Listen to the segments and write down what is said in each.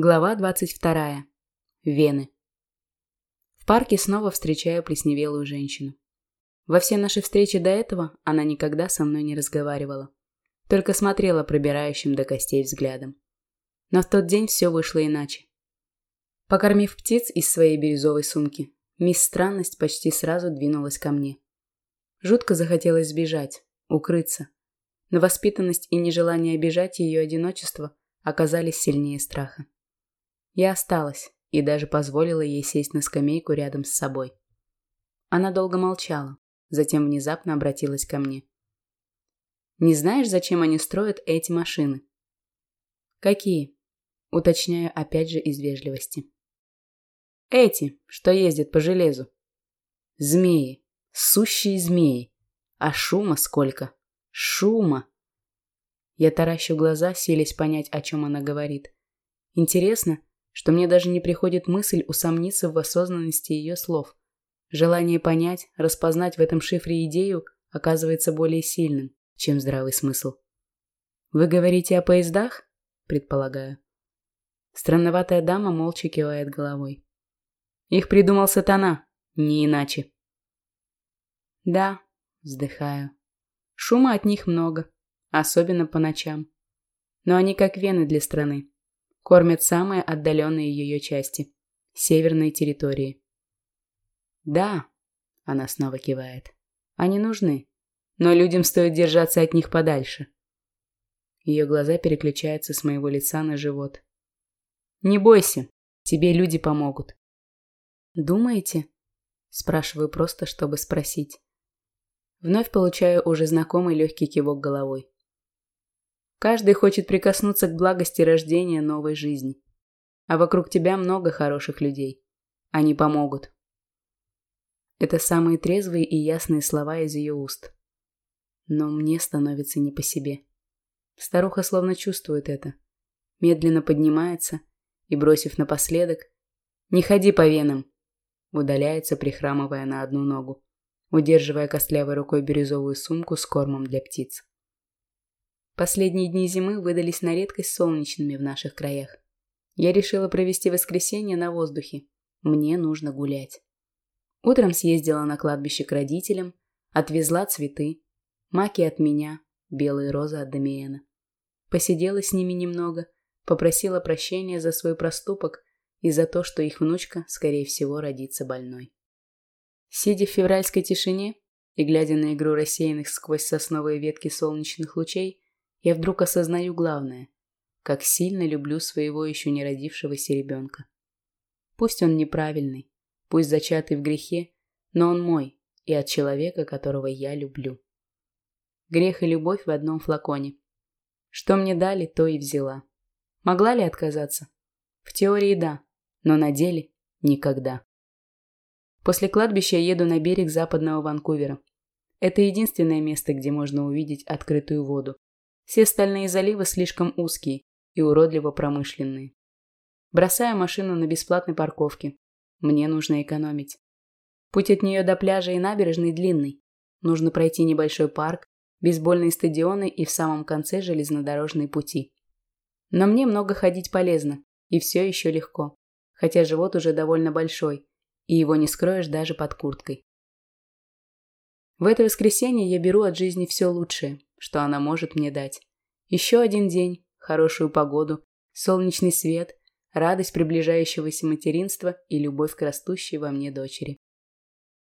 Глава 22. Вены. В парке снова встречаю плесневелую женщину. Во все наши встречи до этого она никогда со мной не разговаривала. Только смотрела пробирающим до костей взглядом. Но в тот день все вышло иначе. Покормив птиц из своей бирюзовой сумки, мисс Странность почти сразу двинулась ко мне. Жутко захотелось сбежать, укрыться. Но воспитанность и нежелание обижать ее одиночество оказались сильнее страха. Я осталась и даже позволила ей сесть на скамейку рядом с собой. Она долго молчала, затем внезапно обратилась ко мне. «Не знаешь, зачем они строят эти машины?» «Какие?» Уточняю опять же из вежливости. «Эти, что ездят по железу». «Змеи. Сущие змеи. А шума сколько? Шума!» Я таращу глаза, силясь понять, о чем она говорит. Интересно, что мне даже не приходит мысль усомниться в осознанности ее слов. Желание понять, распознать в этом шифре идею оказывается более сильным, чем здравый смысл. «Вы говорите о поездах?» – предполагаю. Странноватая дама молча кивает головой. «Их придумал сатана, не иначе». «Да», – вздыхаю. «Шума от них много, особенно по ночам. Но они как вены для страны кормят самые отдаленные ее части – северные территории. «Да», – она снова кивает, – «они нужны, но людям стоит держаться от них подальше». Ее глаза переключаются с моего лица на живот. «Не бойся, тебе люди помогут». «Думаете?» – спрашиваю просто, чтобы спросить. Вновь получаю уже знакомый легкий кивок головой. Каждый хочет прикоснуться к благости рождения новой жизни. А вокруг тебя много хороших людей. Они помогут. Это самые трезвые и ясные слова из ее уст. Но мне становится не по себе. Старуха словно чувствует это. Медленно поднимается и, бросив напоследок, «Не ходи по венам!» удаляется, прихрамывая на одну ногу, удерживая костлявой рукой бирюзовую сумку с кормом для птиц. Последние дни зимы выдались на редкость солнечными в наших краях. Я решила провести воскресенье на воздухе. Мне нужно гулять. Утром съездила на кладбище к родителям, отвезла цветы, маки от меня, белые розы от Дамиена. Посидела с ними немного, попросила прощения за свой проступок и за то, что их внучка, скорее всего, родится больной. Сидя в февральской тишине и глядя на игру рассеянных сквозь сосновые ветки солнечных лучей, я вдруг осознаю главное. Как сильно люблю своего еще не родившегося ребенка. Пусть он неправильный, пусть зачатый в грехе, но он мой и от человека, которого я люблю. Грех и любовь в одном флаконе. Что мне дали, то и взяла. Могла ли отказаться? В теории да, но на деле никогда. После кладбища еду на берег западного Ванкувера. Это единственное место, где можно увидеть открытую воду. Все остальные заливы слишком узкие и уродливо промышленные. Бросаю машину на бесплатной парковке. Мне нужно экономить. Путь от нее до пляжа и набережной длинный. Нужно пройти небольшой парк, бейсбольные стадионы и в самом конце железнодорожные пути. Но мне много ходить полезно, и все еще легко. Хотя живот уже довольно большой, и его не скроешь даже под курткой. В это воскресенье я беру от жизни все лучшее, что она может мне дать. Еще один день, хорошую погоду, солнечный свет, радость приближающегося материнства и любовь к растущей во мне дочери.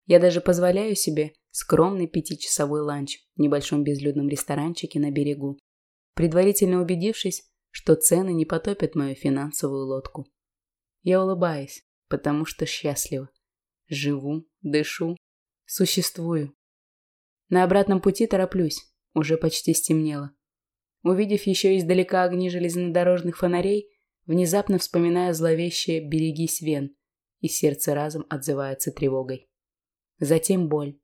Я даже позволяю себе скромный пятичасовой ланч в небольшом безлюдном ресторанчике на берегу, предварительно убедившись, что цены не потопят мою финансовую лодку. Я улыбаюсь, потому что счастлива. Живу, дышу, существую. На обратном пути тороплюсь, уже почти стемнело. Увидев еще издалека огни железнодорожных фонарей, внезапно вспоминаю зловещее «берегись, Вен», и сердце разом отзывается тревогой. Затем боль.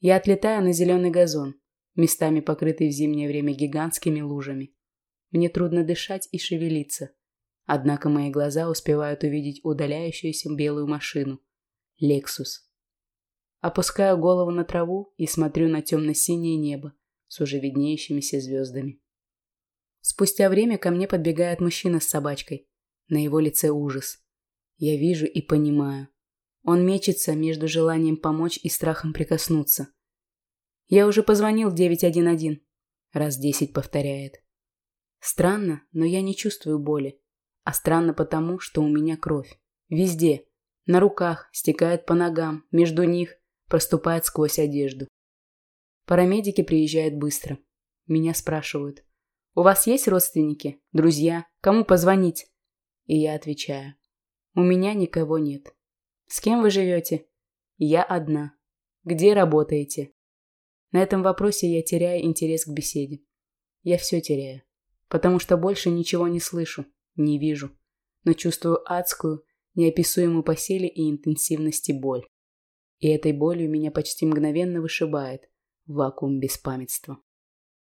Я отлетаю на зеленый газон, местами покрытый в зимнее время гигантскими лужами. Мне трудно дышать и шевелиться. Однако мои глаза успевают увидеть удаляющуюся белую машину. Лексус. Опускаю голову на траву и смотрю на темно-синее небо, с уже виднеющимися звездами. Спустя время ко мне подбегает мужчина с собачкой. На его лице ужас. Я вижу и понимаю. Он мечется между желанием помочь и страхом прикоснуться. «Я уже позвонил в 911», – раз десять повторяет. Странно, но я не чувствую боли. А странно потому, что у меня кровь. Везде. На руках, стекает по ногам, между них, проступает сквозь одежду. Парамедики приезжают быстро. Меня спрашивают. «У вас есть родственники? Друзья? Кому позвонить?» И я отвечаю. «У меня никого нет». «С кем вы живете?» «Я одна». «Где работаете?» На этом вопросе я теряю интерес к беседе. Я все теряю. Потому что больше ничего не слышу, не вижу. Но чувствую адскую, неописуемую по силе и интенсивности боль. И этой болью меня почти мгновенно вышибает вакуум беспамятства.